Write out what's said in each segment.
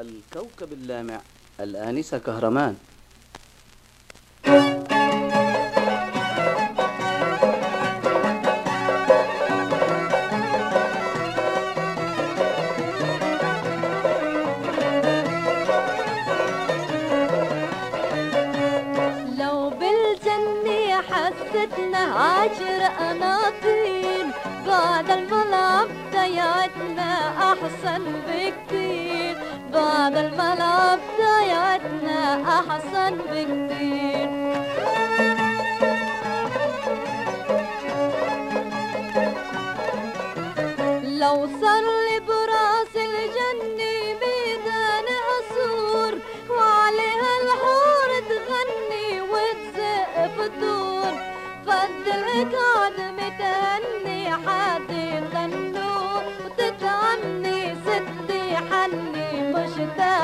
الكوكب اللامع الآنسة كهرمان. حستنا عاشر قناطير بعد الملعب ضيعتنا أحسن بكتير. بعد الملعب ضيعتنا أحسن بكتير لو صار لي براس الجنة ميدان قصور وعليها الحور تغني وتزق فتور فضلك قعد متهني حد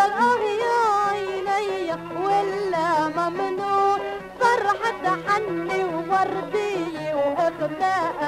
آه يا عيني ولا ممنون. فرحة حني ووردية واخلاق